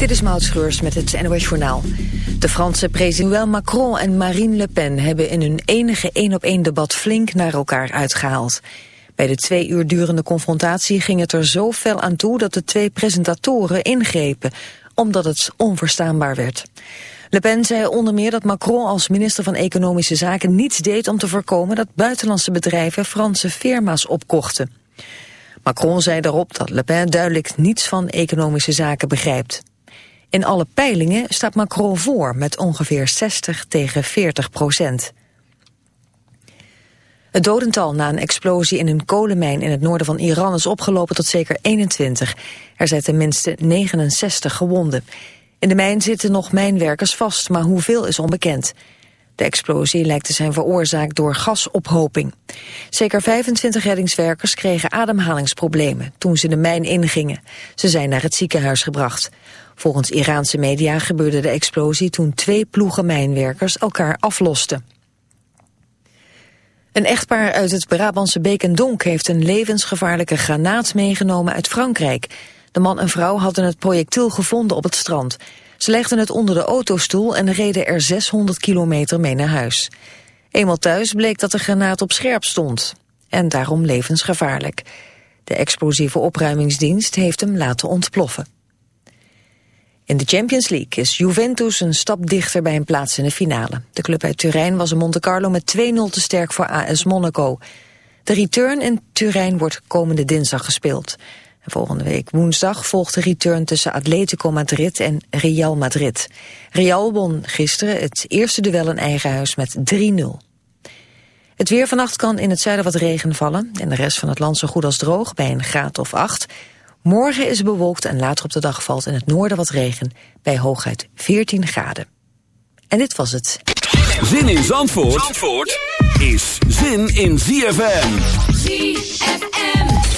Dit is Maud Schreurs met het NOS Journaal. De Franse president Macron en Marine Le Pen hebben in hun enige één-op-één debat flink naar elkaar uitgehaald. Bij de twee uur durende confrontatie ging het er zo fel aan toe dat de twee presentatoren ingrepen, omdat het onverstaanbaar werd. Le Pen zei onder meer dat Macron als minister van Economische Zaken niets deed om te voorkomen dat buitenlandse bedrijven Franse firma's opkochten. Macron zei daarop dat Le Pen duidelijk niets van economische zaken begrijpt. In alle peilingen staat Macron voor met ongeveer 60 tegen 40 procent. Het dodental na een explosie in een kolenmijn in het noorden van Iran is opgelopen tot zeker 21. Er zijn tenminste 69 gewonden. In de mijn zitten nog mijnwerkers vast, maar hoeveel is onbekend. De explosie lijkt te zijn veroorzaakt door gasophoping. Zeker 25 reddingswerkers kregen ademhalingsproblemen toen ze de mijn ingingen. Ze zijn naar het ziekenhuis gebracht. Volgens Iraanse media gebeurde de explosie toen twee ploegen mijnwerkers elkaar aflosten. Een echtpaar uit het Brabantse Beek en Donk heeft een levensgevaarlijke granaat meegenomen uit Frankrijk. De man en vrouw hadden het projectiel gevonden op het strand. Ze legden het onder de autostoel en reden er 600 kilometer mee naar huis. Eenmaal thuis bleek dat de granaat op scherp stond. En daarom levensgevaarlijk. De explosieve opruimingsdienst heeft hem laten ontploffen. In de Champions League is Juventus een stap dichter bij een plaats in de finale. De club uit Turijn was in Monte Carlo met 2-0 te sterk voor AS Monaco. De return in Turijn wordt komende dinsdag gespeeld. En volgende week woensdag volgt de return tussen Atletico Madrid en Real Madrid. Real won gisteren het eerste duel in eigen huis met 3-0. Het weer vannacht kan in het zuiden wat regen vallen... en de rest van het land zo goed als droog bij een graad of 8. Morgen is het bewolkt en later op de dag valt in het noorden wat regen... bij hooguit 14 graden. En dit was het. Zin in Zandvoort, Zandvoort is zin in ZFM. ZFM.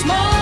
small.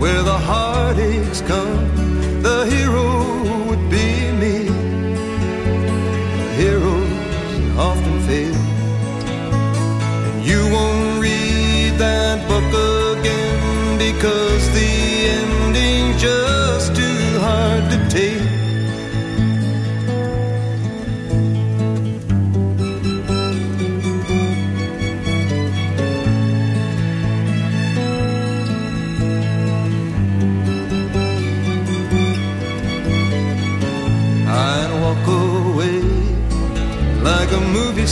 where the heartaches come.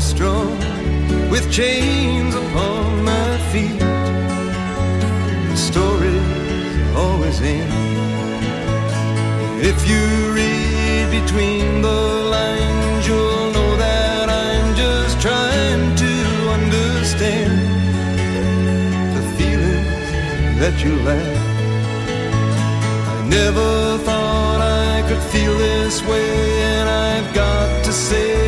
strong with chains upon my feet. The story's always in. If you read between the lines, you'll know that I'm just trying to understand the feelings that you left. I never thought I could feel this way, and I've got to say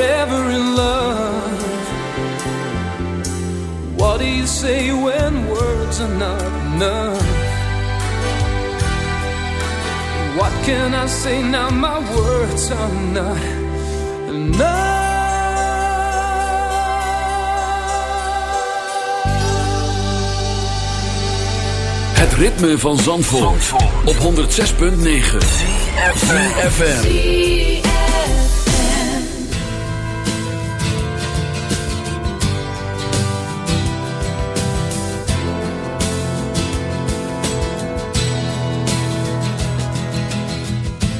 forever in love. What do you say when words are not enough? What can I say now? My words are not enough. Het ritme van Zandvoort, op 106.9 FM.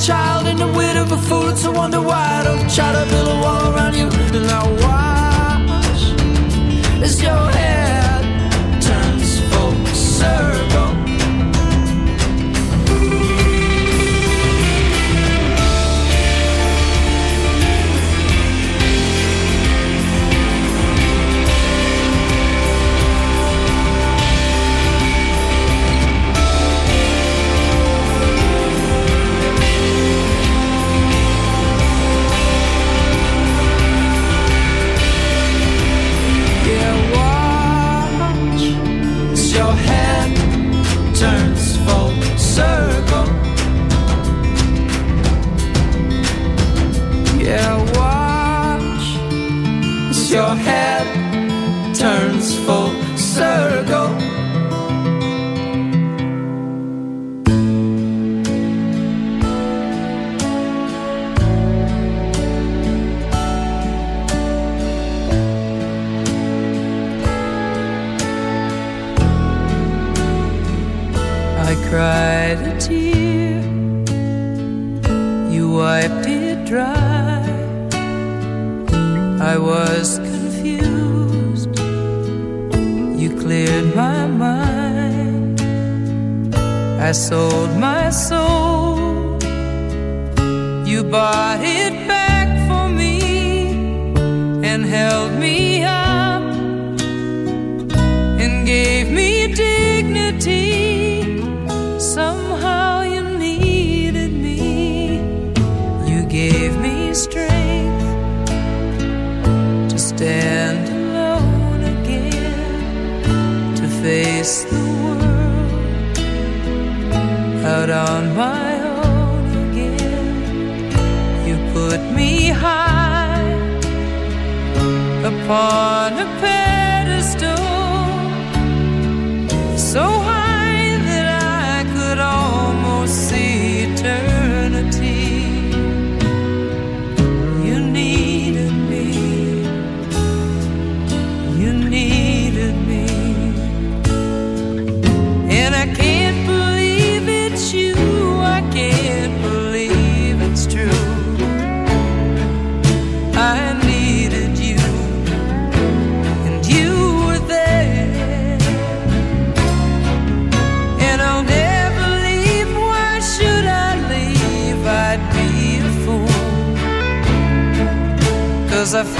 child and the wit of a fool. to wonder why I don't try to build a wall around you. And I put me high upon a pedestal. there's a